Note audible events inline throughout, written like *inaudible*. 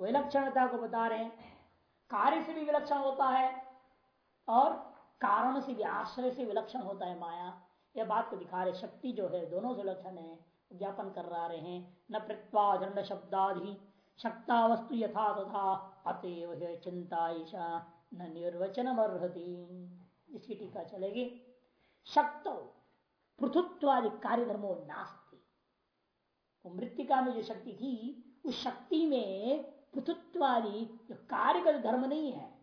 विलक्षणता को बता रहे हैं। कार्य से भी विलक्षण होता है और कारण से भी, आश्रय से विलक्षण होता है माया। यह बात को दिखा रहे शक्ति जो है, दोनों से विलक्षण है। ज्ञापन कर रहे हैं। न प्रत्वाजंड शब्दाधि शक्ता वस्तु यथा तथा। अतएव चिंता ईशा। न निर्वचन इसकी टीका चलेगी। शक्त, पृथुत्वादि कार्य धर्मो नास्ती मृतिका में जो शक्ति थी, उस शक्ति में पृथुत्वादि कार्यगत धर्म नहीं है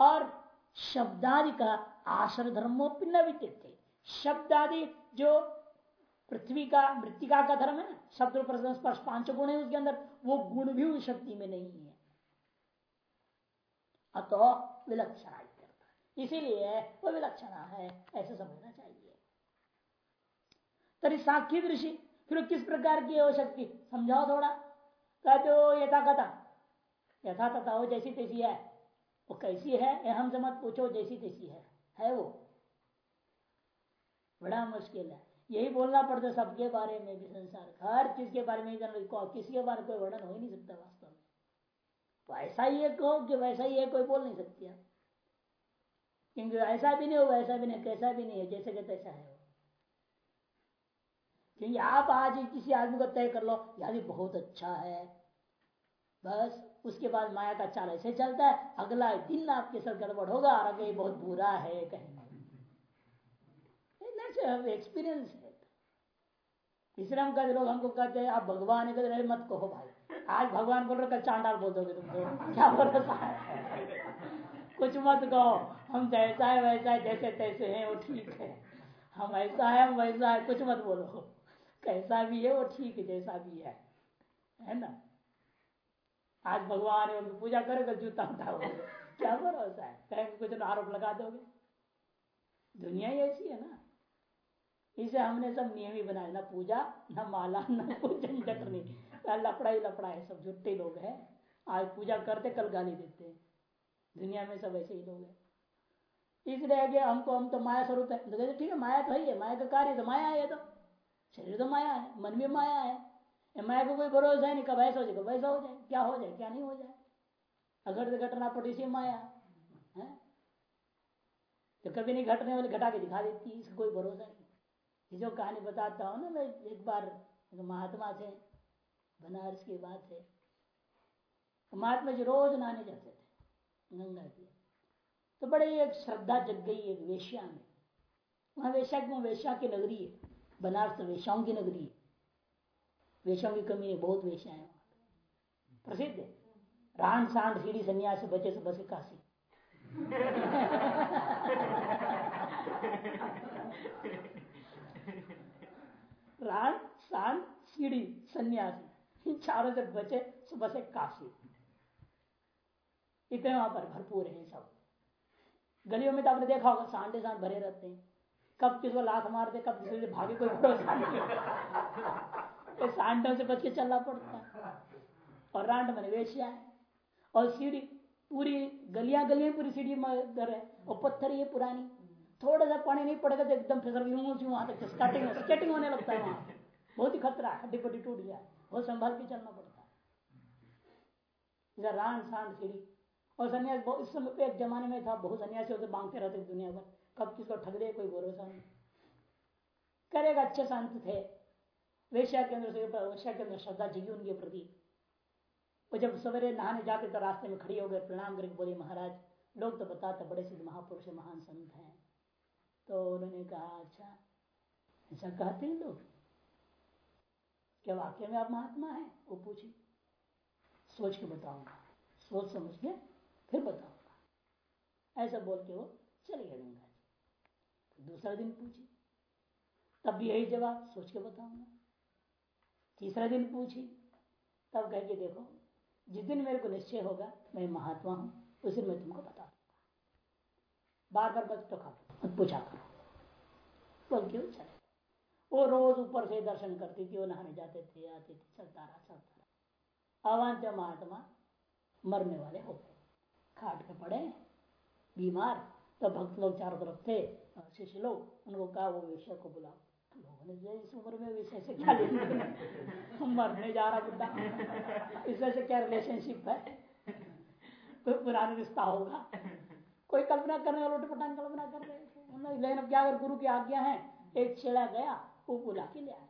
और शब्दादि का आश्रय धर्मो न विद्यते थे। शब्दादि जो पृथ्वी का, मृतिका का धर्म है, शब्द स्पर्श पाँच गुण है उसके अंदर, वो गुण भी उस शक्ति में नहीं है। अतो विलक्षण इसीलिए वो विलक्षणा है, ऐसे समझना चाहिए। तरी साक्षी दृषि फिर किस प्रकार की हो शक्ति? समझाओ थोड़ा। हो यथा कथा यथा तथा हो जैसी तैसी है। वो कैसी है हम से मत पूछो जैसी तैसी है। है वो? बड़ा मुश्किल है। यही बोलना पड़ता सबके बारे में भी संसार हर चीज़ के बारे में किसी के बारे में कोई वर्णन हो ही नहीं सकता वास्तव में। वैसा ही है कहो कि वैसा ही है कोई बोल नहीं सकती क्योंकि ऐसा भी नहीं हो, वैसा भी नहीं कैसा भी नहीं है जैसे कि तैसा है क्योंकि आप आज किसी आदमी को तय कर लो, यार बहुत अच्छा है। बस, उसके बाद माया का चाल ऐसे चलता है। अगला दिन आपके साथ गड़बड़ होगा, और अगर बहुत बुरा है कहेंगे एक्सपीरियंस है। हम कहते लोग हमको कहते हैं, आप भगवान कहते मत कहो भाई। आज भगवान बोल रहे, कल चांडाल बोल दोगे तुम तो *laughs* क्या भरोसा है? कुछ मत कहो। हम जैसा है, वैसा है, जैसे तैसे हैं, वो ठीक है। हम ऐसा है, हम वैसा है, कुछ मत बोलो। कैसा भी है, वो ठीक है जैसा भी है। है ना? आज भगवान है उनकी पूजा करोगे जूता उठाओ *laughs* क्या भरोसा है? कहेंगे, कुछ आरोप लगा दोगे। दुनिया ही ऐसी है ना। इसे हमने सब नियम ही बनाया ना पूजा, न माला, न पूजन, चटनी। लपड़ा ही लपड़ा है सब झुट्टे लोग हैं। आज पूजा करते, कल गाली देते। हैं दुनिया में सब ऐसे ही लोग हैं। इसलिए हमको, हम तो माया स्वरूप है। तो ठीक है, माया तो है माया का कार्य तो माया है तो। शरीर तो माया है, मन भी माया है। माया को कोई भरोसा नहीं, कब ऐसा हो जाए, कब वैसा हो जाए, क्या हो जाए, क्या नहीं हो जाए। अगर घटना पड़ी सी माया, है? तो कभी नहीं घटने वाली, घटा के दिखा देती है इसका कोई भरोसा नहीं। जो कहानी बताता हूँ ना, मैं एक बार महात्मा से, बनारस की बात है महात्मा जी रोज नहाने जाते थे, गंगा की तो बड़े एक श्रद्धा जग गई एक वेश्या में। वहाँ वेश्या वेश्या की नगरी है। बनारस तो वेश्याओं की नगरी है। वेश्याओं की कमी है बहुत वेश्या है प्रसिद्ध है। रान सांड सीढ़ी सन्यास बचे से बसे काशी। रान सांड सीढ़ी सन्यासी चारों से बचे से बसे काशी। इतने वहाँ पर भरपूर है सब। गलियों में तो आपने देखा होगा, सांडे सांड भरे रहते हैं। कब किसको लाख मारते कब किसी भागे, कोई नहीं। सांडों से बच के चलना पड़ता है। और रांड मन वेशिया है। और सीढ़ी, पूरी गलियाँ गलियाँ पूरी सीढ़ी दर है। और पत्थर ये पुरानी। थोड़ा सा पानी नहीं पड़ेगा तो एकदम फिसल वहाँ तक स्केटिंग स्केटिंग होने लगता है वहाँ। बहुत ही खतरा है हड्डी पट्टी टूट गया बहुत संभाल के चलना पड़ता है। रान सांड, सीढ़ी। और सन्यास, इस समय एक जमाने में था, बहुत सन्यासी होते मांगते रहते दुनिया भर। कब किसको ठग दे कोई भरोसा नहीं। करेगा, अच्छे संत थे। वेश्या के अंदर से वेश्या के अंदर श्रद्धा जगी उनके प्रति। वो जब सवेरे नहाने जाते तो रास्ते में खड़ी हो गए, प्रणाम करके बोले, महाराज, लोग तो बताते बड़े सिद्ध महापुरुष महान संत हैं। तो उन्होंने कहा अच्छा ऐसा कहते हैं लोग? क्या वाक्य में आप महात्मा है? वो पूछी। सोच के बताऊँगा। सोच समझ के फिर बताऊँगा। ऐसा बोल के वो चले गए दूसरा दिन पूछी। तब भी यही जवाब सोच के बताऊँगा तीसरा दिन पूछी, तब कह के देखो, जिस दिन मेरे को निश्चय होगा, मैं महात्मा हूँ, उस दिन मैं तुमको बता दूँगा। बार बार बस तो खा पूछा करो। बोल के चले? वो रोज ऊपर से दर्शन करती थी, वो नहाने जाते थे, आते थे, चलता रहा चलता रहा। अवंत महात्मा मरने वाले हो गए। खाट पे पड़े, बीमार तो भक्त लोग चारों तरफ़ थे। शिष्य लोग, उनको कहा वो विषय को बुलाओ। लोगों ने इस उम्र में विषय से क्या लेंगे *laughs* मरने जा रहा बुढ़ा इससे से क्या रिलेशनशिप है? कोई पुराना रिश्ता होगा। कोई कल्पना करने वाले उठ पटांग कल्पना कर रहे थे लेकिन अब क्या अगर गुरु की आज्ञा है? एक छेड़ा गया, वो बुला के ले आया।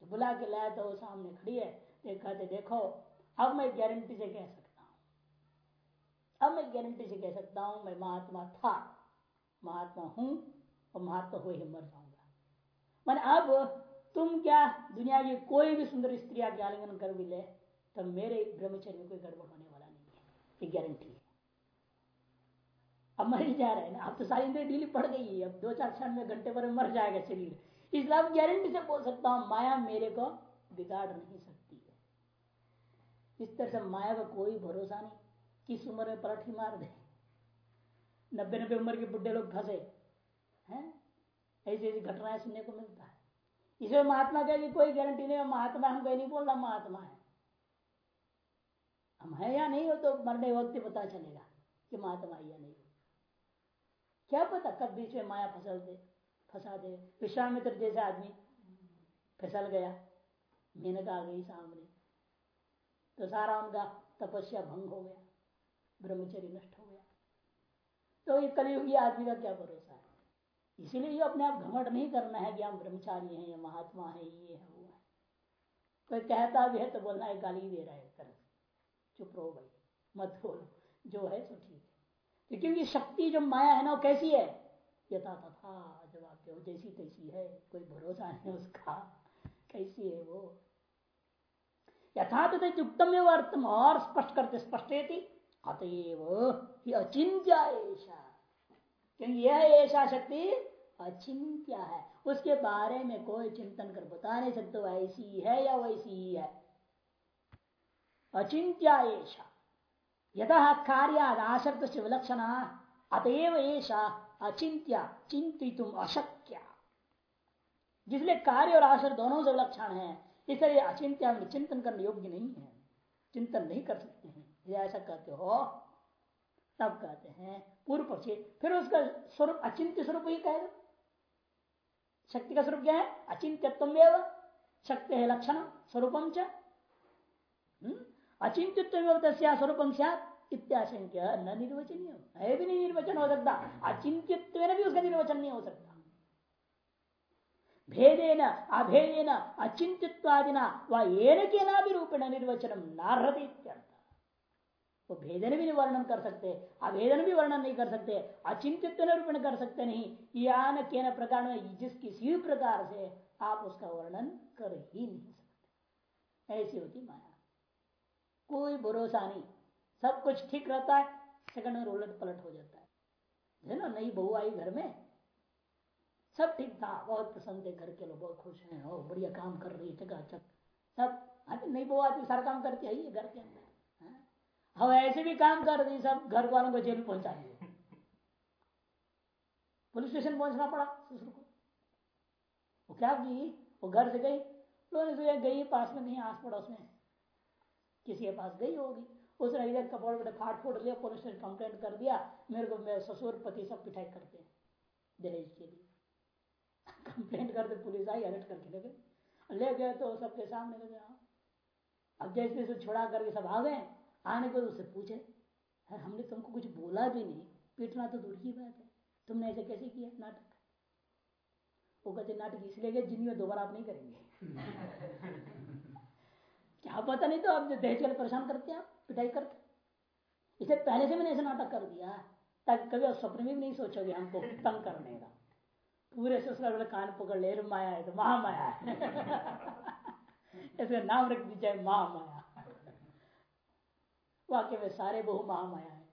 तो बुला के लाया तो वो सामने खड़ी है। एक कहते, देखो, अब मैं गारंटी से कह सकता हूँ। अब मैं गारंटी से कह सकता हूँ, मैं महात्मा था। महात्मा हूँ और महात्मा हुए ही मर जाऊँगा। मैंने अब तुम क्या दुनिया की कोई भी सुंदर स्त्री आलिंगन कर भी ले तो मेरे ब्रह्मचर्य में कोई गड़बड़ होने वाला नहीं है। ये गारंटी है। अब मर ही जा रहे हैं ना। अब तो सारी इंद्रिया ढीली पड़ गई है। अब दो चार क्षण में घंटे भर मर जाएगा शरीर। इसलिए अब गारंटी से बोल सकता हूँ, माया मेरे को बिगाड़ नहीं सकती है। इस तरह से माया का कोई भरोसा नहीं। किस उम्र में पलट ही मार दे। नब्बे नब्बे उम्र के बुढ़े लोग फंसे, हैं? ऐसी ऐसी घटनाएँ सुनने को मिलता है। इसमें महात्मा कहे कि कोई गारंटी नहीं महात्मा हम कहीं नहीं बोल रहा, महात्मा है। हम है या नहीं हो तो मरने वक्त पता चलेगा कि महात्मा या नहीं। क्या पता कब बीच में माया फ़सल दे, फंसा दे। विश्वामित्र जैसे आदमी फिसल गया, मेहनत आ गई सामने। तो सारा उनका तपस्या भंग हो गया, ब्रह्मचर्य नष्ट हो गया। तो ये कलयुगी आदमी का क्या भरोसा है? इसीलिए ये अपने आप घमट नहीं करना है कि हम ब्रह्मचारी हैं, या महात्मा है, ये है, वो है। कोई कहता भी है तो बोलना है गाली दे रहा है तरह चुप रहो भाई, मत बोलो, जो है सो ठीक है। क्योंकि शक्ति जो माया है ना, वो कैसी है? यथा तथा जवाब दो, जैसी तैसी है, कोई भरोसा नहीं उसका। कैसी है वो? यथा तथा युक्तम अर्थम, और स्पष्ट करते स्पष्ट अतएव अचिंत्य ऐसा क्योंकि यह ऐसा शक्ति अचिंत्य है। उसके बारे में कोई चिंतन कर बता नहीं सकते ऐसी है या वैसी ही। है अचिंत्य ऐसा यथा कार्य आसक्त से विलक्षण, अतएव ऐसा अचिंत्य चिंतित अशक्य। जिसलिए कार्य और आशर दोनों से विलक्षण है, इसलिए अचिंत्य चिंतन करने योग्य नहीं है। चिंतन नहीं कर सकते हैं। यदि ऐसा कहते हो तब कहते हैं, पूर्व पक्षी। फिर उसका स्वरूप, अचिंत्य स्वरूप ही कहेगा। शक्ति का स्वरूप क्या है? अचिंत्यत्व शक्ति है लक्षण, स्वरूपम च। हम्म? अचिंत्यत्व स्वरूपम इत्याशंक्य न निर्वचनीय है भी नहीं निर्वचन हो सकता। अचिंत्यत्व भी उसका निर्वचन नहीं हो सकता। भेदेन, अभेदेन अचिंत्यवादिना वह के ना भी रूपेण निर्वचन नारहति वो भेदन भी वर्णन कर सकते, अभेदन भी वर्णन नहीं कर सकते अचिंतित निरूपण कर सकते नहीं। या न के प्रकार में जिस किसी भी प्रकार से आप उसका वर्णन कर ही नहीं सकते। ऐसी होती माया। कोई भरोसा नहीं। सब कुछ ठीक रहता है, सेकंड में उलट पलट हो जाता है। है ना? नई बहू आई घर में। सब ठीक था। बहुत पसंद है घर के लोग, बहुत खुश हैं। और बढ़िया काम कर रही है चकाचक सब हाँ नई बहू आती सारा काम करती है घर के अंदर। हम ऐसे भी काम कर दी सब घर वालों को जेल पहुँचा दिए पुलिस स्टेशन पहुँचना पड़ा ससुर को। वो क्या की वो घर से गई। गई, पास में नहीं आस पड़ोस में। किसी के पास गई होगी। उसने इधर कपड़े बड़े फाट फूट लिया पुलिस स्टेशन कंप्लेंट कर दिया, मेरे को, मेरे ससुर, पति सब पिटाई करते हैं दहेज के लिए। कंप्लेंट करते पुलिस आई अरेस्ट करके ले गए ले गए तो सबके सामने हाँ। अब जैसे छुड़ा करके सब आ गए। आने को उससे पूछे है हमने तुमको कुछ बोला भी नहीं, पीटना तो दूर की बात है। तुमने ऐसे कैसे किया नाटक? वो कहते, नाटक इसलिए गए जिन्हें दोबारा आप नहीं करेंगे। *laughs* क्या पता नहीं तो आप दहेज कर परेशान करते आप पिटाई करते इसे पहले से मैंने ऐसे नाटक कर दिया, ताकि कभी आप स्वप्न में भी नहीं सोचोगे हमको तंग करने का। पूरे ससुराल कान पकड़ ले माया है तो महामाया है। *laughs* ऐसे नाम रख दीजिए महामाया वाक्य में सारे बहु महामाया है।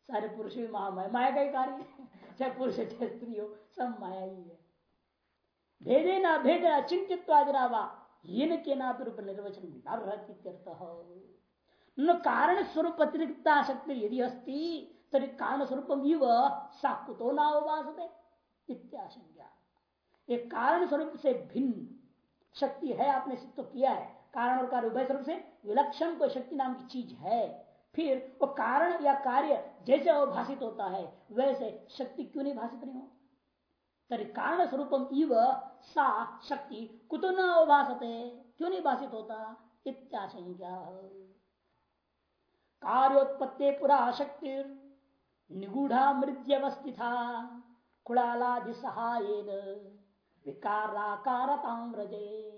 सारे पुरुष भी महामाया। माया का ही कार्य है। चाहे पुरुष चाहे स्त्री हो, सब माया ही है। भेदे ना भेद अचिंत्यवादिना हीन के ना रूप निर्वचन न कारण स्वरूप अतिरिक्ता शक्ति यदि अस्ति तरी कारण स्वरूप साकुतो ना उपासते इत्याशंका। एक कारण स्वरूप से भिन्न शक्ति है, आपने सिद्ध किया है। कारण और कार्य उभय स्वरूप से विलक्षण कोई शक्ति नाम की चीज़ है। फिर वो कारण या कार्य जैसे वो भाषित होता है, वैसे शक्ति क्यों नहीं भाषित नहीं हो? तरी कारण स्वरूपम इव सा शक्ति कुतो न अभाषते क्यों नहीं भाषित होता? इत्याशंका कार्योत्पत्ति पुरा शक्ति निगूढ़ा मृद्यवस्थिता कुड़ालादि सहाय विकाराकारताम रजे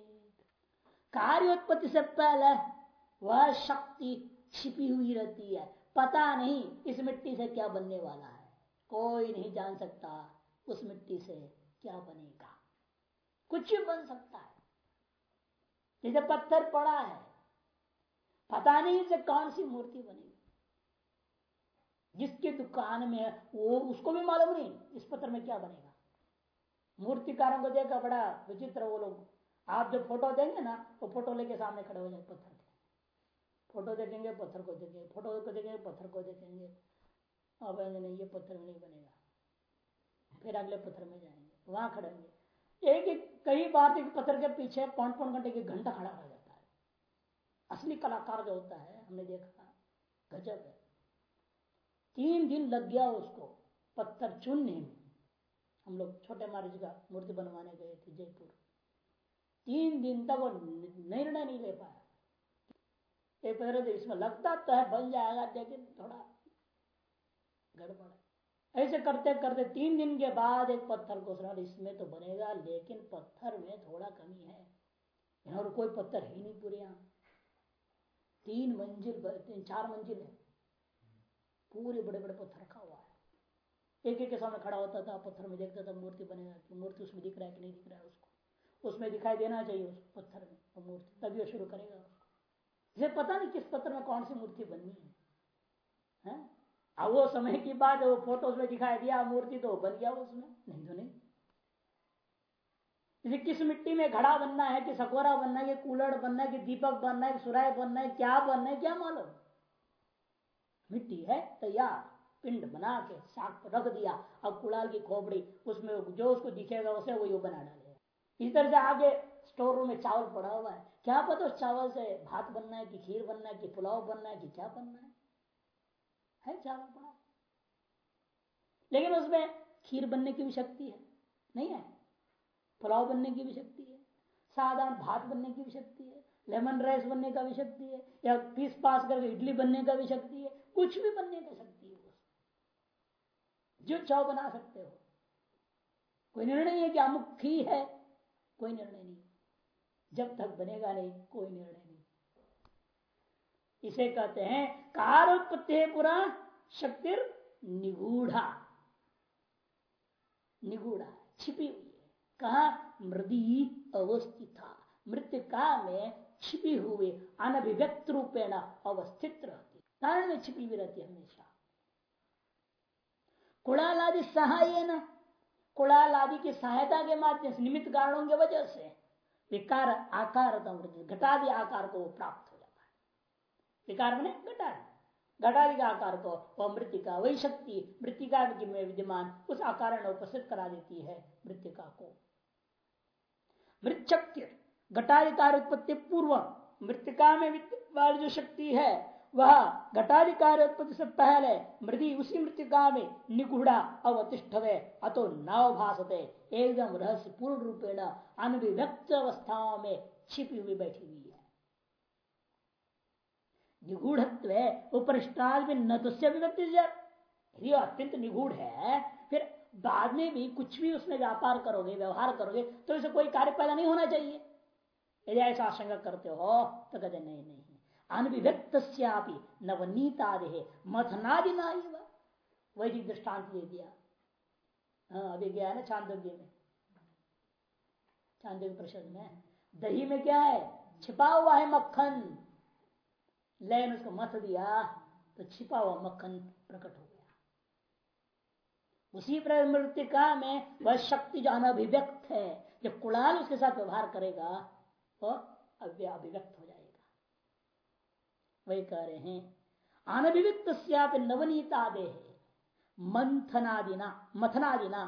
कार्योत्पत्ति से पहले वह शक्ति छिपी हुई रहती है। पता नहीं इस मिट्टी से क्या बनने वाला है। कोई नहीं जान सकता उस मिट्टी से क्या बनेगा। कुछ भी बन सकता है। जैसे पत्थर पड़ा है। पता नहीं इसे कौन सी मूर्ति बनेगी। जिसकी दुकान में वो उसको भी मालूम नहीं इस पत्थर में क्या बनेगा। मूर्तिकारों को देखा बड़ा विचित्र वो लोग। आप जो फ़ोटो देंगे ना वो फ़ोटो लेके सामने खड़े हो जाए पत्थर। फ़ोटो देखेंगे पत्थर को देखेंगे फ़ोटो को देखेंगे पत्थर को देखेंगे अब नहीं ये पत्थर में नहीं बनेगा। फिर अगले पत्थर में जाएँगे, वहाँ खड़े होंगे। एक एक, कई बार एक पत्थर के पीछे पौन पौन घंटे की घंटा खड़ा रह जाता है। असली कलाकार जो होता है, हमने देखा, गजब है। तीन दिन लग गया उसको, पत्थर चुनने में। हम लोग छोटे महाराज का मूर्ति बनवाने गए थे जयपुर। तीन दिन तक वो निर्णय नहीं ले पाया। एक पहले इसमें लगता तो है, बन जाएगा, लेकिन थोड़ा गड़बड़ ऐसे करते करते तीन दिन के बाद एक पत्थर को सुना इसमें तो बनेगा, लेकिन पत्थर में थोड़ा कमी है। और कोई पत्थर ही नहीं पूरे यहाँ। तीन मंजिल तीन, चार मंजिल है। पूरे बड़े बड़े पत्थर रखा हुआ है। एक एक के सामने खड़ा होता था, पत्थर में देखता था, मूर्ति बनेगा कि मूर्ति उसमें दिख रहा है कि नहीं दिख रहा है उसको। उसमें दिखाई देना चाहिए उस पत्थर में मूर्ति, तभी वो शुरू करेगा। इसे पता नहीं किस पत्थर में कौन सी मूर्ति बननी है, है? अब वो समय की बात वो फ़ोटोज़ में दिखाई दिया मूर्ति तो बन गया उसमें। नहीं तो नहीं। इसे किस मिट्टी में घड़ा बनना है कि सकोरा बनना है कि कूलर बनना है कि दीपक बनना है कि सुराय बनना है क्या बनना है क्या मालूम? मिट्टी है तैयार पिंड बना के साग रख दिया अब कुड़ाल की खोपड़ी उसमें जो उसको दिखेगा उसे वो बना डालेगा। इस तरह से आगे स्टोर रूम में चावल पड़ा हुआ है। क्या पता उस चावल से भात बनना है कि खीर बनना है कि पुलाव बनना है कि क्या बनना है? है चावल पड़ा लेकिन उसमें खीर बनने की भी शक्ति है, नहीं है? पुलाव बनने की भी शक्ति है, साधारण भात बनने की भी शक्ति है, लेमन राइस बनने का भी शक्ति है, या पीस पास करके इडली बनने का भी शक्ति है, कुछ भी बनने का शक्ति है जो चाव बना सकते हो। कोई निर्णय है कि अमुख ही है, कोई निर्णय नहीं। जब तक बनेगा नहीं, कोई निर्णय नहीं। इसे कहते हैं कार उत्पत्ति है पूरा शक्ति निगूढ़ा। निगूढ़ा, छिपी हुई है। कहा, मृदी अवस्थित मृतिका में छिपी हुई अनभिव्यक्त रूपेण अवस्थित रहती। कारण में छिपी हुई रहती हमेशा। कुड़ाल आदि सहाय न कुड़ाल आदि की सहायता के माध्यम से, निमित्त कारणों की वजह से विकार आकार घटादि आकार को प्राप्त हो जाता है। विकार मैंने घटादि। घटादि का आकार को वह मृतिका, वही शक्ति मृतिका में विद्यमान उस आकार में उपस्थित करा देती है मृतिका को। मृत घटाधिकार उत्पत्ति पूर्व मृतिका में वाली जो शक्ति है, वह घटाधिकार उत्पत्ति से पहले मृदि उसी मृतिका में निगुड़ा अवतिष्ठवे, अतो नवभाषते एकदम रहस्य पूर्ण रूपेण अनभिव्यक्त अवस्थाओं में छिपी हुई बैठी हुई है। निगूढ़ उपरिष्टाद में न तो अभिव्यक्ति अत्यंत निगूढ़ है, फिर बाद में भी कुछ भी उसमें व्यापार करोगे, व्यवहार करोगे तो इसे कोई कार्य पैदा नहीं होना चाहिए। यदि ऐसा आशंका करते हो तो कहते नहीं नहीं अनभिव्यक्त नवनीतादि मथनादि ना वैदिक दृष्टांत दे दिया। हाँ अभी है ना चांदोग्य में। चांदोग्य प्रसद में। दही में क्या है? छिपा हुआ है मक्खन। लेकिन उसको मथ दिया तो छिपा हुआ मक्खन प्रकट हो गया। उसी प्रमृतिका में वह शक्ति जो अनभिव्यक्त है जब कुड़ाल उसके साथ व्यवहार करेगा वो अभिव्यक्त हो जाएगा। वही कह रहे हैं अनभिव्यक्त नवनीता दे मंथनादिना मथनादिना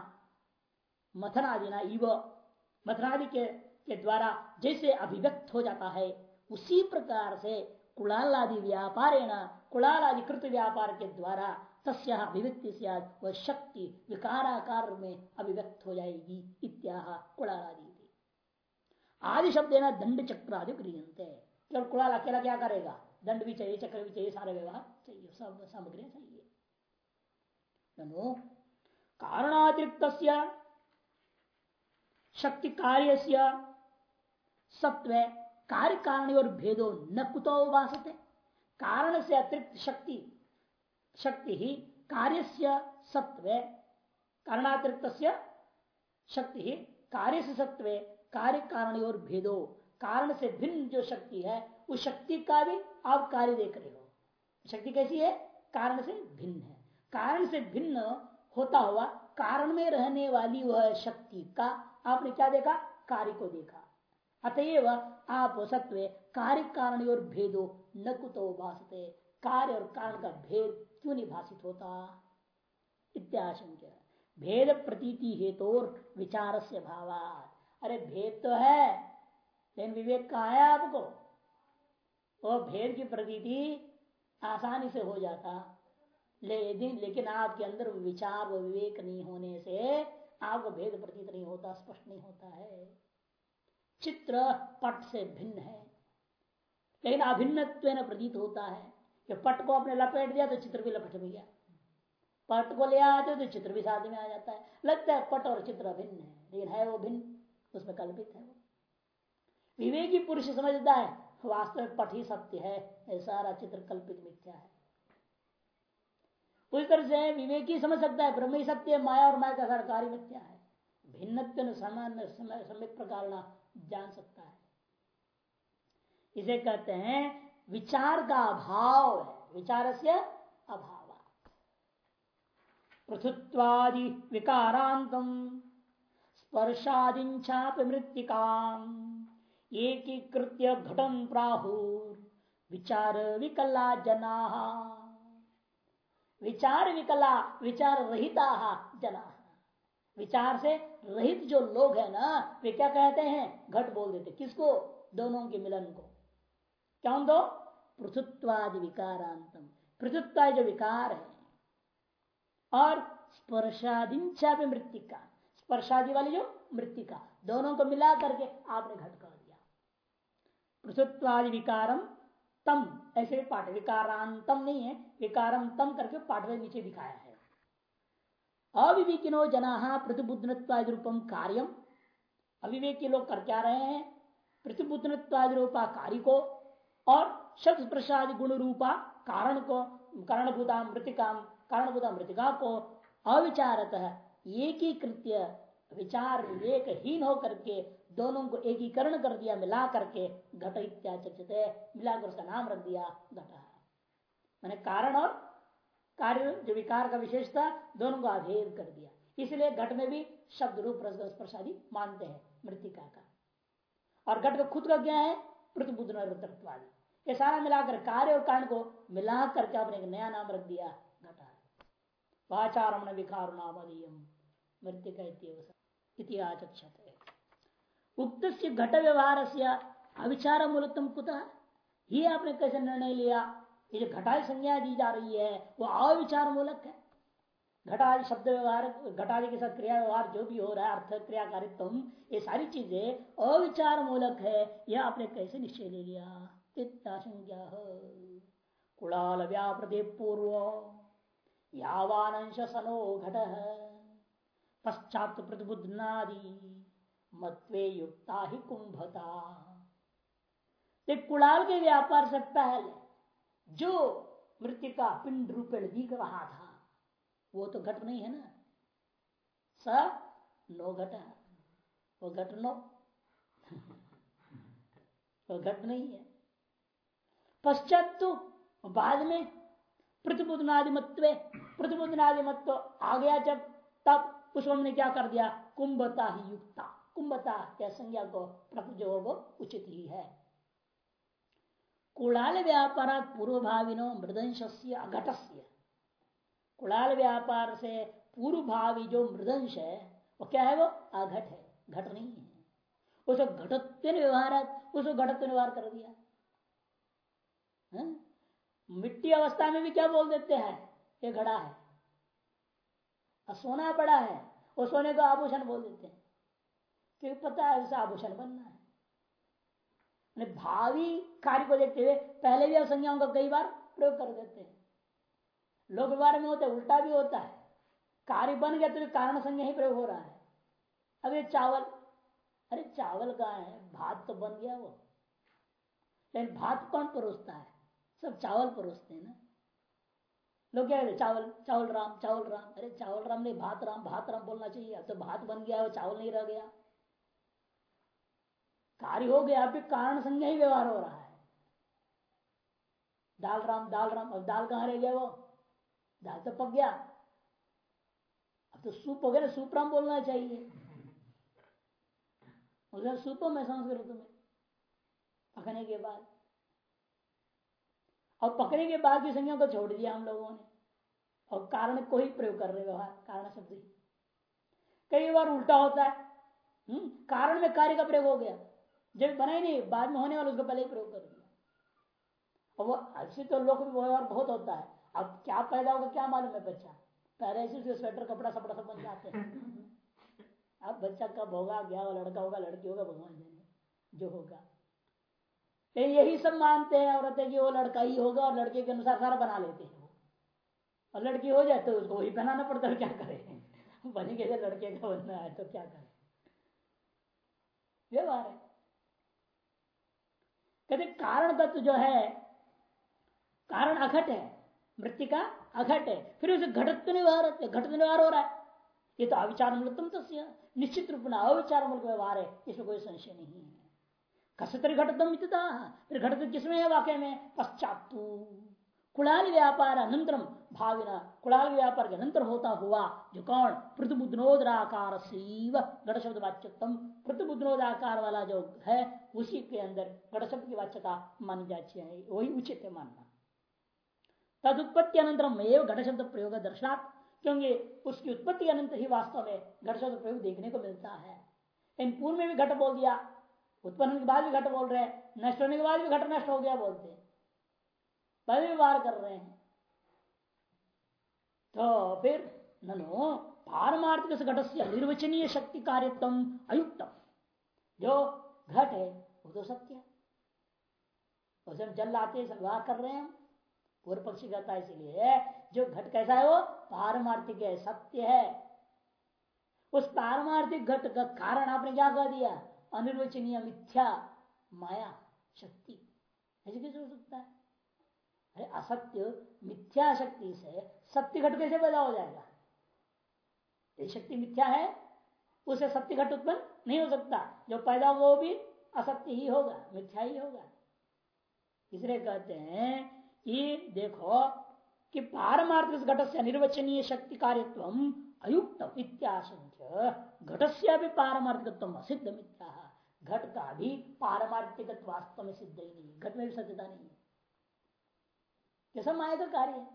मथनादिना इव। मथनादि के, के द्वारा जैसे अभिव्यक्त हो जाता है उसी प्रकार से कुड़ाल आदि व्यापार कुड़ाल आदि कृत व्यापार के द्वारा तस्या अभिव्यक्ति से वह शक्ति विकाराकार में अभिव्यक्त हो जाएगी इत्याह कुड़ालादि आदि शब्द है ना दंड चक्र आदि गृहते केवल कुड़ाल अकेला क्या करेगा? दंड भी चाहिए चक्र भी चाहिए सारे व्यवहार चाहिए सब सामग्री चाहिए। कारणातिरिक्त शक्ति कार्य सत्व कार्य कारण और भेदो न कुतो उपासते कारण से अतिरिक्त शक्ति शक्ति ही कार्य सत्व कारणातिरिक्त शक्ति ही कार्य से सत्व कार्य कारण और भेदो कारण से भिन्न जो शक्ति है, उस शक्ति का भी आप कार्य देख रहे हो। शक्ति कैसी है? कारण से भिन्न है। कारण से भिन्न होता हुआ कारण में रहने वाली वह शक्ति का आपने क्या देखा? कार्य को देखा। अतएव आप सत्व कार्य कारण और भेदो न कुतो भाषते कार्य और कारण का भेद क्यों नहीं भाषित होता इत्याशंक भेद प्रतीति हेतु विचार से भाव अरे भेद तो है, लेकिन विवेक कहा है आपको। वो भेद की प्रतीति आसानी से हो जाता। लेकिन लेकिन आपके अंदर विचार व विवेक नहीं होने से आपको भेद प्रतीत नहीं होता, स्पष्ट नहीं होता है। चित्र पट से भिन्न है। लेकिन अभिन्न प्रतीत होता है। कि पट को आपने लपेट दिया तो चित्र भी लपेट गया। पट को ले आते तो चित्र भी साथ में आ जाता है। लगता है पट और चित्र अभिन्न है, लेकिन है वो भिन्न, उसमें कल्पित है वो। विवेकी पुरुष समझता है, वास्तव में पट ही सत्य है सारा चित्र कल्पित मिथ्या है। उस तरह से विवेकी समझ सकता है, ब्रह्म ही सत्य माया और माया का सरकारी मिथ्या है। भिन्न समान सम्यक प्रकार जान सकता है। इसे कहते हैं विचार का अभाव है। विचार से अभाव। पृथुत्वादि विकारांतम स्पर्शादिछाप मृतिका एकीकृत्य घटम प्राहुर, विचार विकला जना विचार विकला विचार रहिता जना। विचार से रहित जो लोग है ना, वे क्या कहते हैं? घट बोल देते। किसको? दोनों के मिलन को। क्या दो? पृथुत्वादि विकारांतम। पृथुत्व जो विकार है। और स्पर्शादिंचा भी मृतिका स्पर्शादि वाली जो मृतिका दोनों को मिला करके आपने घट कर दिया। पृथुत्वादि विकारम तम, ऐसे पाठ विकारांतम नहीं है विकारम तम करके पाठ में नीचे दिखाया है। अविवेकिनो जना प्रतिबुद्धत्वादि रूपम कार्यम अविवेकी लोग कर क्या रहे हैं? प्रतिबुद्धत्वादि रूपा कार्य को और शब्द प्रसाद गुण रूपा कारण को, कारणभूता मृतिका कारणभूता मृतिका को अविचारत एक कृत्य विचार विवेकहीन होकर के दोनों को एकीकरण कर दिया, मिला करके घट इत्याचर्चित मिलाकर उसका नाम रख दिया, घट। मैंने कारण और कार्य, जो विकार का विशेषता, दोनों को अभेद कर दिया। इसलिए घट में भी शब्द रूप प्रसादी मानते हैं, मृतिका का। और घट का खुद का क्या है? प्रतिबुद्धवादी ये सारा मिलाकर कार्य और कारण को मिला करके आपने एक नया नाम रख दिया, घटा। वाचारमण विकार नाम मृतिका उक्त घट व्यवहार से अविचार मूलतम कुतः? ही आपने कैसे निर्णय लिया? ये जो घटाई संज्ञा दी जा रही है, वो अविचार मूलक है। घटादि शब्द व्यवहार घटादि के साथ क्रिया व्यवहार जो भी हो रहा है, अर्थ क्रियाकारित्व ये सारी चीज़ें अविचार मूलक है, यह आपने कैसे निश्चय ले लिया? इत्याशंज्ञा कुड़ाल व्याप्रदे पूर्व। यावान सनो घट। पश्चात प्रतिबुद्धनादि मत्वे युक्ता ही कुंभता। कुड़ाल के व्यापार से पहले जो मृत्यु का पिंड रूपेण दिख रहा था, वो तो घट नहीं है ना? स नो घट वो घट नो। वो घट नहीं है। पश्चात तो बाद में प्रतिबुद्धनादिमत्व प्रतिबुद्धनादिमत्व आ गया जब, तब उस ने क्या कर दिया? कुंभता ही युक्ता। कुंभता क्या संज्ञा को? वो उचित ही है। कुड़ाल व्यापार पूर्व भाविनो मृदंश से अघट कुड़ाल व्यापार से पूर्व भावी जो मृदंश है, वो क्या है वो? अघट है। घट नहीं है। उसको घटत्व व्यवहार उसको घटत्व व्यवहार कर दिया। है? मिट्टी अवस्था में भी क्या बोल देते हैं? ये घड़ा है। सोना बड़ा है वो सोने को आभूषण बोल देते हैं। क्योंकि पता है उसे आभूषण बनना है। भावी कार्य को देखते हुए पहले भी संज्ञाओं का कई बार प्रयोग कर देते हैं। लोक व्यवहार में होता है, उल्टा भी होता है। कार्य बन गया तो कारण संज्ञा ही प्रयोग हो रहा है। अब ये चावल, अरे चावल का है? भात तो बन गया वो। लेकिन भात कौन परोसता है? सब चावल परोसते हैं ना। लोग क्या कहते चावल चावल राम चावल राम. अरे, चावल राम नहीं, भात राम भात राम बोलना चाहिए। अब तो भात बन गया वो चावल नहीं रह गया। कार्य हो गया अभी कारण संज्ञा ही व्यवहार हो रहा है। दाल राम दाल राम, अब दाल कहाँ रह गया वो? दाल तो पक गया। अब तो सूप हो गया ना सूप राम बोलना चाहिए। उधर सूप में संस्कृत में पकने के बाद। और पकने के बाद की संज्ञा को छोड़ दिया हम लोगों ने। और कारण को ही प्रयोग कर रहे व्यवहार कारण शब्द ही। कई बार उल्टा होता है। हम्म कारण में कार्य का प्रयोग हो गया। जब बना ही नहीं बाद में होने वाला उसको पहले ही प्रयोग कर दिया। और वो ऐसे तो लोग व्यवहार बहुत होता है। अब क्या पैदा होगा क्या मालूम है बच्चा? पहले ऐसे स्वेटर कपड़ा सपड़ा सब बन जाते हैं। *laughs* अब बच्चा कब होगा क्या होगा लड़का होगा लड़की होगा भगवान जाने। जो होगा। तो यही सब मानते हैं औरतें कि वो लड़का ही होगा और लड़के के अनुसार सारा बना लेते हैं वो। और लड़की हो जाए तो उसको वही पहनाना पड़ता है, क्या करें? *laughs* बनी के लड़के का बनना है तो क्या करें? व्यवहार है। कहते कारण तत्व जो है, कारण अघट है मृत्यु का अघट है। फिर उसे घटत्व व्यवहार घट व्यवहार हो रहा है। ये तो अविचार मूलतम तस्य, निश्चित रूप में अविचार मूलक व्यवहार है, इसमें कोई संशय नहीं है। कसतर घटतम घटत किसमें है वाक्य में पश्चात कुड़ाल व्यापार अनंतरम भाविना कुड़ाल व्यापार के अनंतर होता हुआ, जो कौन? पृथुबुद्रोदराकार घट शब्द वाच्यतम पृथुबुद्रोदाकार वाला जो है, उसी के अंदर घट शब्द की वाच्यता मानी जाती है, वही उचित है मानना। तद उत्पत्ति अनंतरम एवं घट शब्द प्रयोग दर्शनात् क्योंकि उसकी उत्पत्ति के अनंतर ही वास्तव में घट शब्द प्रयोग देखने को मिलता है। इन पूर्व में भी घट बोल दिया उत्पन्न के बाद भी घट बोल रहे हैं, नष्ट होने के बाद भी घट नष्ट हो गया बोलते हैं। पहले व्यवहार कर रहे हैं। तो फिर ननो पारमार्थिक घट से अनिर्वचनीय शक्ति कार्यत्व अयुक्त जो घट है, वो तो सत्य है। उसे हम जल लाते व्यवहार कर रहे हैं पूर्व पक्षी कहता है इसलिए, जो घट कैसा है वो? पारमार्थिक है, सत्य है। उस पारमार्थिक घट का कारण आपने क्या कह दिया? अनिर्वचनीय मिथ्या, माया, शक्ति। ऐसे कैसे हो सकता है? अरे, असत्य, मिथ्या शक्ति से सत्य घट कैसे पैदा हो जाएगा? ये शक्ति मिथ्या है, उसे सत्य घट उत्पन्न नहीं हो सकता। जो पैदा वो भी असत्य ही होगा, मिथ्या ही होगा। इसलिए कहते हैं कि देखो कि पारमार्थिक घट से निर्वचनीय शक्ति कार्यत्व अयुक्त इत्याशंख्य घट से भी पारमार्थिक असिद्ध मिथ्या। घट का भी पारमार्थिक वास्तव में सिद्ध। ही नहीं घट में भी सत्यता नहीं है। ये सब माया का कार्य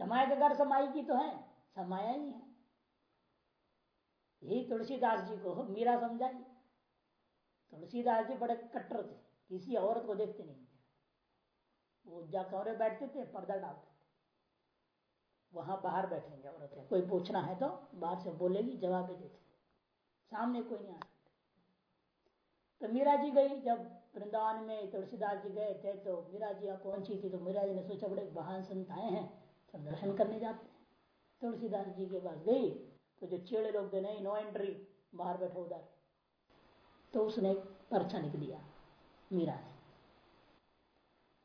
समाया का कार्य समाई की तो है, समाया ही है। यही तुलसीदास जी को मीरा समझाई। तुलसीदास जी बड़े कट्टर थे, किसी औरत को देखते नहीं वो जा कमरे बैठते थे, पर्दा डालते थे। वहाँ बाहर बैठेंगे औरतें। कोई पूछना है तो बाहर से बोलेगी, जवाब देते सामने कोई नहीं आ तो मीरा जी गई, जब वृंदावन में तुलसीदास जी गए थे तो मीरा जी यहाँ पहुँची थी तो मीरा जी ने सोचा, बड़े महान संत आए हैं तो दर्शन करने जाते हैं। तुलसीदास जी के पास गई तो जो चेड़े लोग थे, नहीं, नो एंट्री, बाहर बैठो उधर। तो उसने पर्चा लिख दिया मीरा ने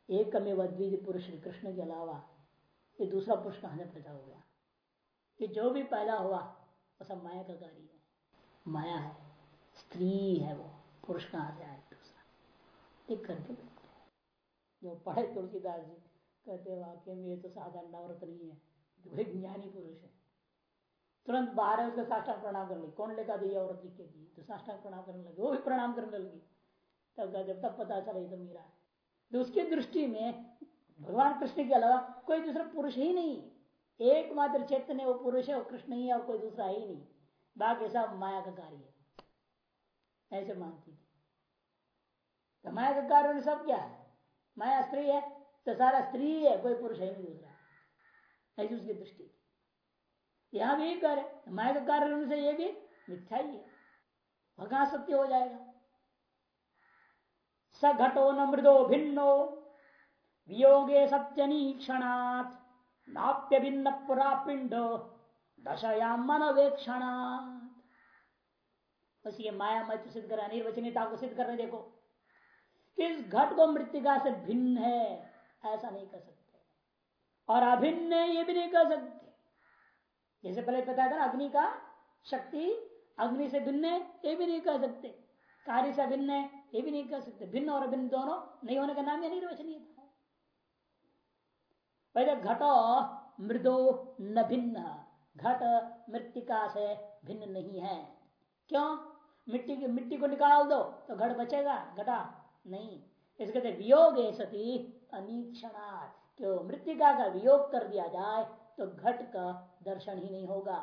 एक में द्विज पुरुष श्री कृष्ण के अलावा, ये दूसरा पुरुष कहाँ से पैदा हो गया? कि जो भी पैदा हुआ, वो सब माया का कार्य है। माया है, स्त्री है वो। पुरुष कहाँ से आए करके बैठते जो पढ़े तुलसीदास जी, कहते वाक्य में ये तो साधारण औरत नहीं है जो एक ज्ञानी पुरुष है। तुरंत बाहर उसका साष्टांग प्रणाम करने लगी कौन लेकर दी औरत लिख के? दी तो साष्टांग प्रणाम करने लगी। वो भी प्रणाम करने लगी। तब जब तब पता चला ये तो मीरा है। तो उसकी दृष्टि में भगवान कृष्ण के अलावा कोई दूसरा पुरुष ही नहीं। एकमात्र चैतन्य वो पुरुष है वो कृष्ण ही है और कोई दूसरा ही नहीं। बाकी सब माया का कार्य है। ऐसे मानती थी। तो माया का कारण सब क्या है? माया स्त्री है तो सारा स्त्री है, कोई पुरुष है नहीं दूसरा। ऐसी उसकी दृष्टि यहाँ भी कार्य माया का होने से ये भी मिथ्या ही है। वह सत्य हो जाएगा। स घटो न मृदो भिन्नो, वियोगे सत्य सत्यनीक्षणात् नाप्य भिन्न पुरा पिंड, दशया मनवेक्षणात् बस ये माया मत सिद्ध कर निर्वचनीयता को सिद्ध करने देखो। किस घट को मृतिका से भिन्न है, ऐसा नहीं कर सकते। और अभिन्न ये भी नहीं कर सकते। जैसे पहले पता था ना, अग्नि का शक्ति अग्नि से भिन्न है, ये भी नहीं कर सकते। कार्य से अभिन्न है, ये भी नहीं कर सकते। भिन्न और अभिन्न दोनों नहीं होने का नाम यह निर्वचनीय पहले घटो मृदो न भिन्न, घट मृतिका से भिन्न नहीं है। क्यों? मिट्टी की मिट्टी को निकाल दो तो घट बचेगा, घटा। नहीं। इस कहते वियोग सती अनिक्षणार्थ क्यों मृतिका का वियोग कर दिया जाए तो घट का दर्शन ही नहीं होगा।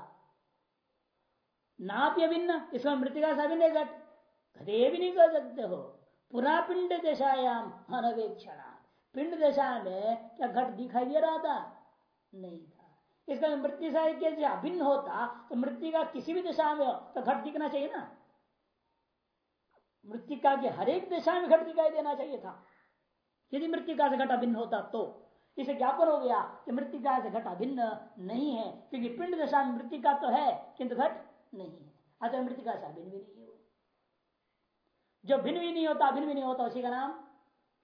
नाप्य भिन्न, इसमें मृतिका से अभिन्न घट। घटे भी नहीं कर सकते हो। पुनः पिंड दशायाम अनवेक्षणा पिंड दशा में क्या घट दिखाई दे रहा था? नहीं था। इसका मृत्यु अभिन्न होता तो मृत्यु का किसी भी दिशा में हो तो घट दिखना चाहिए ना। मृतिका के हर एक दिशा में घट दिखाई देना चाहिए था। यदि मृतिका से घट अभिन्न होता तो इसे ज्ञापन हो गया कि मृतिका से घट अभिन्न नहीं है, क्योंकि पिंड दशा में मृतिका तो है, किंतु घट नहीं है। अतः मृतिका से अभिन्न भी नहीं है जो भिन्न भी नहीं होता, अभिन्न भी नहीं होता, उसी का नाम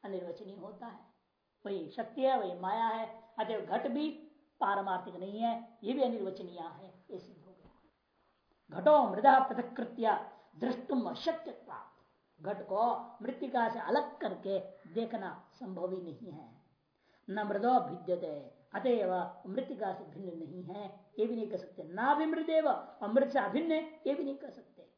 अनिर्वचनीय होता है। वही शक्ति है, वही माया है अतः घट भी पारमार्थिक नहीं है, ये भी अनिर्वचनीय है, ये सिद्ध हो गया। घटो मृदा पृथकृत्या दृष्टुम अशक्य घट को मृतिका से अलग करके देखना संभव ही नहीं है। न मृदो भिद्यते, अतएव मृतिका से भिन्न नहीं है, ये भी नहीं कर सकते। ना भी मृदेव, अमृत से अभिन्न, ये भी नहीं कर सकते।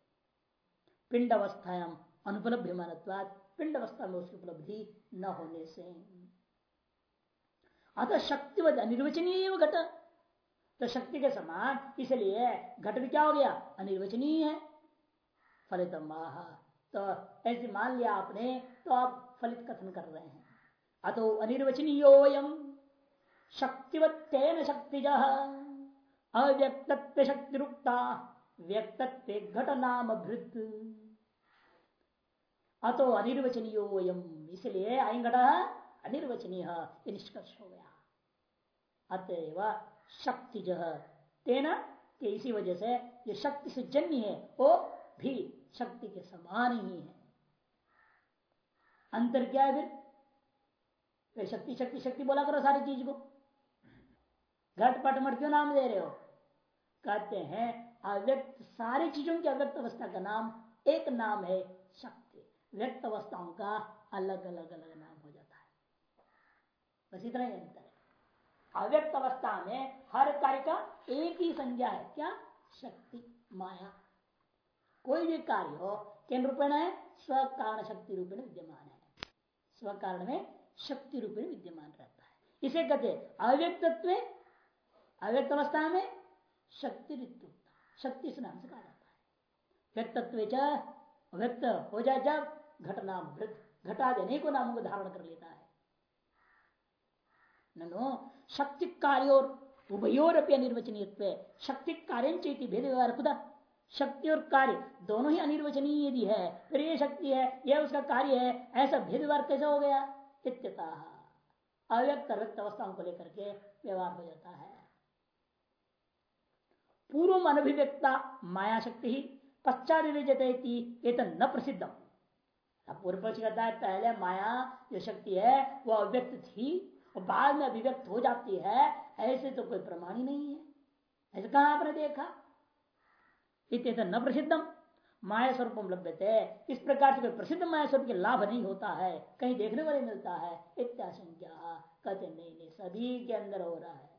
पिंड अवस्थायाम अनुपलब्ध मानवाद पिंड अवस्था में उसकी उपलब्धि न होने से। अतः शक्तिवत अनिर्वचनीय घट। तो शक्ति के समान, इसलिए घट भी क्या हो गया? अनिर्वचनीय है। फलित तो ऐसे मान लिया आपने तो आप फलित कथन कर रहे हैं। अतो अनिर्वचनीयोयम शक्तिवत्न शक्ति अव्यक्त शक्ति रुक्ता व्यक्तत्व घट नाम भृत अतो अनिर्वचनीयोयम इसलिए अयंगढ़ अनिर्वचनीय निष्कर्ष हो गया। अतएव शक्ति तेना के इसी वजह से जो शक्ति से जन्य है, वो भी शक्ति के समान ही है। अंतर क्या है फिर? शक्ति शक्ति शक्ति बोला करो सारी चीज़ को। घट पट मट क्यों नाम दे रहे हो? कहते हैं, अव्यक्त, सारी चीज़ों की अव्यक्त अवस्था का नाम, एक नाम है शक्ति। व्यक्त अवस्थाओं का अलग अलग अलग नाम हो जाता है। बस इतना ही अंतर है। अव्यक्त अवस्था में हर कार्य का एक ही संज्ञा है। क्या? शक्ति, माया। कोई भी कार्य हो, किन रूपेण है? स्व कारण शक्ति रूपेण विद्यमान है। स्व कारण में शक्ति रूपेण विद्यमान रहता है। इसे कहते अव्यक्तत्व। अव्यक्त अवस्था में शक्ति शक्ति से नाम से कहा जाता है। व्यक्तत्व व्यक्त हो जाए जब घटना घटा अनेकों नामों को धारण कर लेता है। ननो, शक्ति कार्यों उभयोर निर्वचनीय शक्ति कार्य भेद व्यवहार खुदा शक्ति और कार्य दोनों ही अनिर्वचनीय यदि है, फिर ये शक्ति है, यह उसका कार्य है, ऐसा भेदभाव कैसे हो गया? इत्यता अव्यक्त व्यक्त अवस्थाओं को लेकर के व्यवहार हो जाता है। पूर्व अनभिव्यक्ता माया शक्ति ही पश्चात विजत न प्रसिद्धम। अब पूर्व पक्ष कहता है पहले माया जो शक्ति है, वो अव्यक्त थी, और बाद में अभिव्यक्त हो जाती है, ऐसे तो कोई प्रमाण ही नहीं है। ऐसे कहा आपने देखा? इत न प्रसिद्धम। माया स्वरूप थे इस प्रकार से कोई प्रसिद्ध माया स्वरूप के लाभ नहीं होता है, कहीं देखने वाले मिलता है इत्याशंका कहते नहीं नहीं, सभी के अंदर हो रहा है।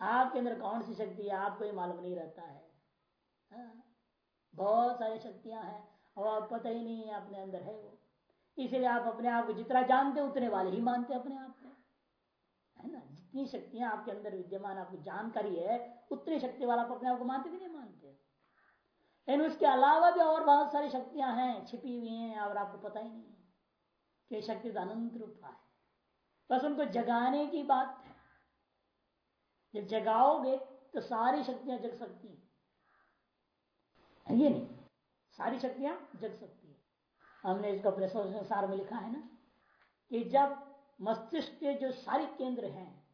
आपके अंदर कौन सी शक्ति है, आपको ही मालूम नहीं रहता है। हाँ? बहुत सारी शक्तियाँ हैं और आप पता ही नहीं है अपने अंदर है वो। इसलिए आप अपने आप को जितना जानते उतने वाले ही मानते अपने आप को। है ना? जितनी शक्तियाँ आपके अंदर विद्यमान, आपको जानकारी है, उतनी शक्ति वाला आप अपने आप को मानते भी नहीं, मानते। लेकिन उसके अलावा भी और बहुत सारी शक्तियाँ हैं, छिपी हुई हैं और आपको पता ही नहीं कि शक्ति तो अनंत रूप है। बस उनको जगाने की बात है। जब जगाओगे तो सारी शक्तियाँ जग सकती हैं। ये नहीं, सारी शक्तियाँ जग सकती है। हमने इसको अपने संसार में लिखा है ना, कि जब मस्तिष्क के जो सारे केंद्र हैं,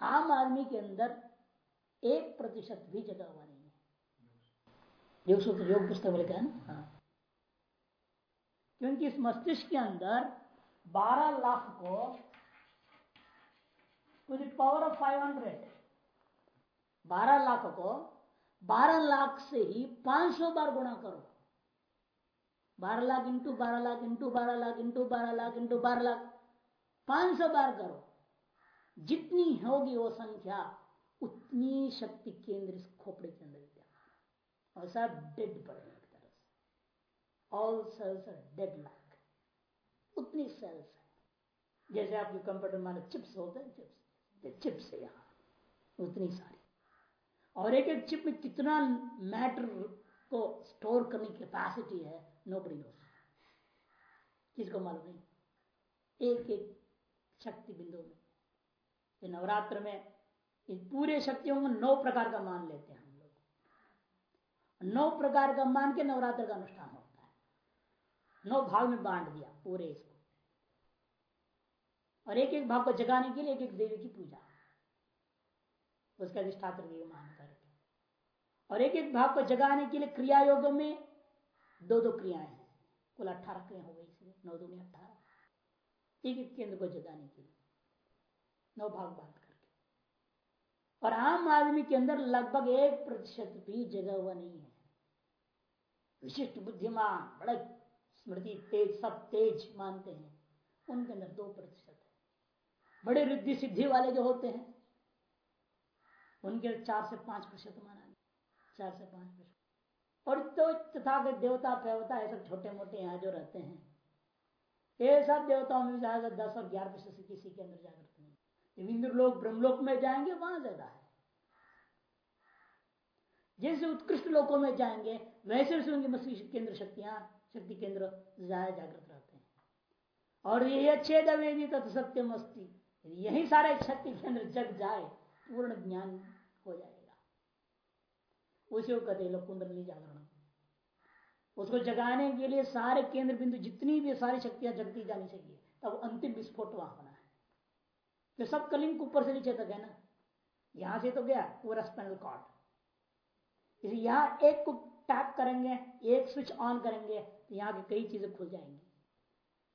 आम आदमी के अंदर एक प्रतिशत भी जगह हुआ नहीं। योग सूत्र योग पुस्तक में लिखा है ना? हाँ। क्योंकि इस मस्तिष्क के अंदर 12 लाख को टू पावर ऑफ़ 500 12 लाख को 12 लाख से ही 500 बार गुणा करो। 12 लाख इंटू बारह लाख इंटू बारह लाख इंटू बारह लाख इंटू बारह लाख 500 बार करो। जितनी होगी वो संख्या, उतनी शक्ति केंद्र इस खोपड़े के अंदर और सब डेड पड़े एक तरह से। ऑल सेल्स डेड लाइक उतनी सेल्स है। जैसे आपके कंप्यूटर माने चिप्स होते हैं चिप्स चिप्स है यहाँ। उतनी सारी। और एक एक चिप में कितना मैटर को स्टोर करने की कैपेसिटी है नो बड़ी नो किसको मालूम नहीं एक एक शक्ति बिंदु में। नवरात्र में पूरे शक्तियों को नौ प्रकार का मान लेते हैं नौ प्रकार का मान के नवरात्र का अनुष्ठान होता है। नौ भाग में बांट दिया पूरे इसको। और एक एक भाग को जगाने के लिए एक एक देवी की पूजा। उसका अधिष्ठात्र देवी मान करके। और एक एक भाग को जगाने के लिए क्रिया योग में दो दो क्रियाएँ हैं। कुल अठारह क्रिया हो गई इसलिए नौ दो में एक एक केंद्र को जगाने के लिए। नौ भाग करके और आम आदमी के अंदर लगभग एक प्रतिशत भी जगह हुआ नहीं है। विशिष्ट बुद्धिमान, बड़ा स्मृति तेज, सब तेज मानते हैं। उनके अंदर दो प्रतिशत है। बड़े रिद्धि सिद्धि वाले जो होते हैं, उनके चार से पाँच प्रतिशत माना चार से पाँच प्रतिशत। और तो तथा देवता, फेवता, ये सब छोटे मोटे यहाँ जो रहते हैं, ये सब देवताओं में जाएगा दस और ग्यारह प्रतिशत किसी के अंदर जागृत नहीं। इंद्र लोग ब्रह्मलोक में जाएँगे, वहाँ ज़्यादा है। जैसे उत्कृष्ट लोकों में जाएँगे, वैसे वैसे उनकी मस्तिष्क केंद्र शक्तियाँ, शक्ति केंद्र ज़्यादा जागृत रहते हैं। और ये छेद वेदी तथा सत्यम यही सारे शक्ति केंद्र जग जाए, पूर्ण ज्ञान हो जाएगा। उसी को कहते लोग कुंडली जागरण उसको जगाने के लिए सारे केंद्र बिंदु जितनी भी सारी शक्तियाँ जगती जानी चाहिए, तब अंतिम विस्फोट वहाँ तो सब कलिंग ऊपर से नीचे तक है ना? यहाँ से तो गया पूरा स्पेनल कॉर्ड इसलिए यहाँ एक को टैप करेंगे, एक स्विच ऑन करेंगे तो यहाँ की कई चीज़ें खुल जाएँगी.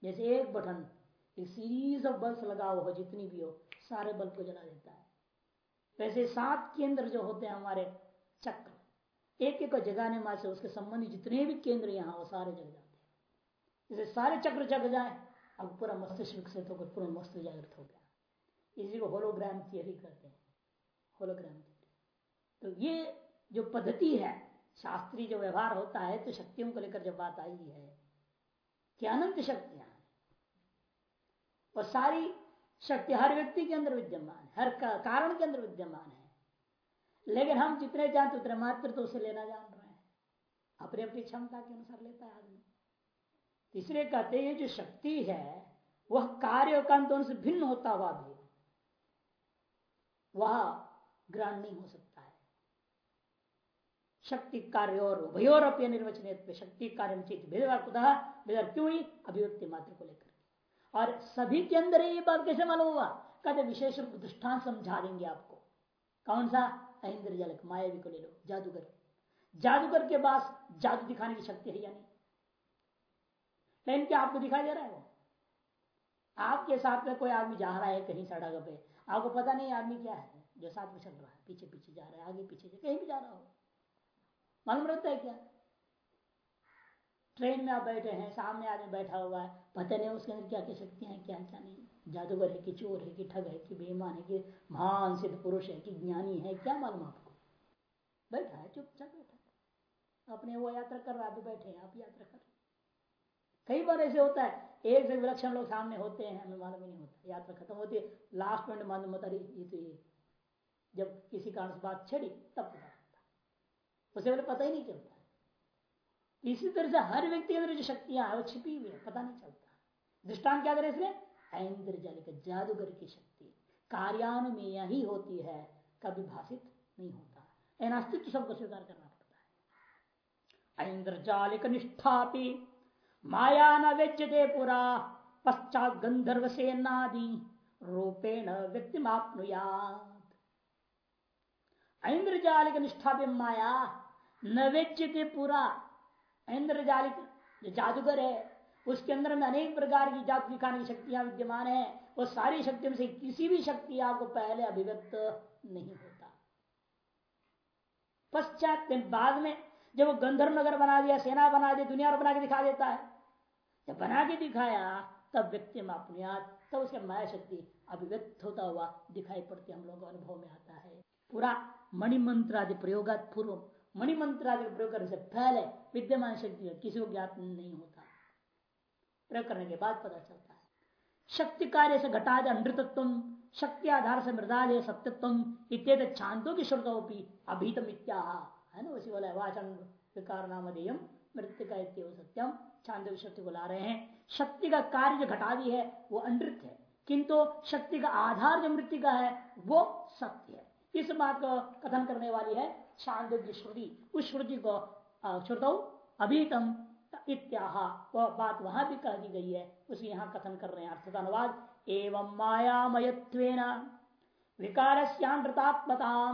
जैसे एक बटन, एक सीरीज़ ऑफ़ बल्ब लगा हो, जितनी भी हो, सारे बल्ब को जला देता है. वैसे सात केंद्र जो होते हैं हमारे चक्र, एक एक को जगाने मार से उसके संबंधी जितने भी केंद्र यहाँ वो सारे जग जाते हैं. जैसे सारे चक्र जग जाए, अब पूरा मस्तिष्क विकसित होकर पूरा मस्तिष्क जागृत हो गया. इसी को होलोग्राम थियरी कहते हैं। होलोग्राम थियरी तो ये जो पद्धति है, शास्त्रीय जो व्यवहार होता है तो शक्तियों को लेकर जब बात आई है कि अनंत शक्तियाँ और सारी शक्ति हर व्यक्ति के अंदर विद्यमान हर कारण के अंदर विद्यमान है। लेकिन हम जितने जानते उतने मात्र तो उसे लेना जान रहे हैं। अपनी अपनी क्षमता के अनुसार लेता है आदमी। तीसरे कहते हैं जो शक्ति है, वह कार्य कांतों से भिन्न होता हुआ भी वह ग्रहण नहीं हो सकता है। शक्ति कार्य और उभयोर अपने निर्वचन शक्ति कार्य क्यों ही अभिव्यक्ति मात्र को लेकर और सभी के अंदर ये बात कैसे मालूम हुआ? कहते विशेष दृष्टान समझा देंगे आपको। कौन सा? इंद्र जलक मायावी को ले लो, जादूगर। जादूगर के पास जादू दिखाने की शक्ति है या नहीं? लेकिन क्या आपको दिखाई दे रहा है वो? आपके साथ में कोई आदमी जा रहा है कहीं सड़क पे आपको पता नहीं आदमी क्या है, जो साथ में चल रहा है, पीछे पीछे जा रहा है, आगे पीछे कहीं भी जा रहा हो। मालूम रहता है क्या? ट्रेन में आप बैठे हैं, सामने आदमी बैठा हुआ है, पता नहीं उसके अंदर क्या क्या शक्तियाँ हैं, क्या क्या नहीं। जादूगर है कि चोर है कि ठग है कि बेईमान है कि महान सिद्ध पुरुष है कि ज्ञानी है, क्या मालूम आपको? बैठा है, चुपचाप बैठा है। अपने वो यात्रा कर रहा है बैठे हैं, आप यात्रा कर कई बार ऐसे होता है, एक से विलक्षण लोग सामने होते हैं, हमें मालूम ही नहीं होता यात्रा खत्म होती है। लास्ट मिनट मालूम होता ये तो ये। जब किसी कारण से बात छड़ी, तब पता चलता उसे पहले पता ही नहीं चलता इसी तरह से हर व्यक्ति के अंदर जो शक्तियाँ है, वो छिपी हुई है, पता नहीं चलता दृष्टान क्या करें इसमें? इंद्रजालिक जादूगर की शक्ति। कार्यानुमेय ही होती है, कभी भाषित नहीं होता। इन अस्तित्व सबको स्वीकार करना पड़ता है। इंद्रजालिक निष्ठा माया न व्यज्यते पुरा, पश्चात गंधर्व से सेनादि रूपेण व्यक्ति इंद्रजालिक निष्ठा भी माया, न व्यज्यते पूरा। इंद्रजालिक जो जादूगर है, उसके अंदर में अनेक प्रकार की जात दिखाने की शक्तियाँ विद्यमान है, वो सारी शक्तियों से किसी भी शक्ति आपको पहले अभिव्यक्त नहीं होता। पश्चात बाद में जब वो गंधर्व नगर बना दिया, सेना बना दिया दुनिया बना के दिखा देता है जब बना के दिखाया, तब व्यक्ति में अपने तब उसके माया शक्ति अभिव्यक्त होता हुआ दिखाई पड़ती हम लोगों को अनुभव में आता है। पूरा मणिमंत्र आदि प्रयोग पूर्व मणिमंत्र आदि प्रयोग करने से पहले विद्यमान शक्ति किसी को ज्ञात नहीं होता। प्रयोग करने के बाद पता चलता है। शक्ति कार्य से घटा दे अनृतत्व, शक्ति आधार से मृदालय सत्यत्व इत्यादि छांदों की श्रुतोपी अभीतम इत्या है ना? उसी वाला वाचन विकार नाम मृत्यु का सत्यम छांदो शक्ति को ला रहे हैं। शक्ति का कार्य जो घटा दी है, वो अनृत है। किंतु शक्ति का आधार जो मृत्यु का है, वो सत्य है। इस बात को कथन करने वाली है छांदोग्य श्रुति। उस श्रुति को श्रुत अभीतम इत्याह। वह बात वहाँ भी कह दी गई है। उसे यहाँ कथन कर रहे हैं। अर्थ अनुवाद, एवं मायामय विकारस्यामृतात्मता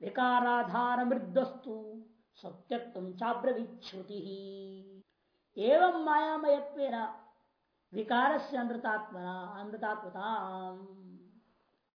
विकाराधार मृदस्तु सत्यत्व चाब्रवीश्रुति एवं मायामय विकार से अमृतात्मना अमृतात्मता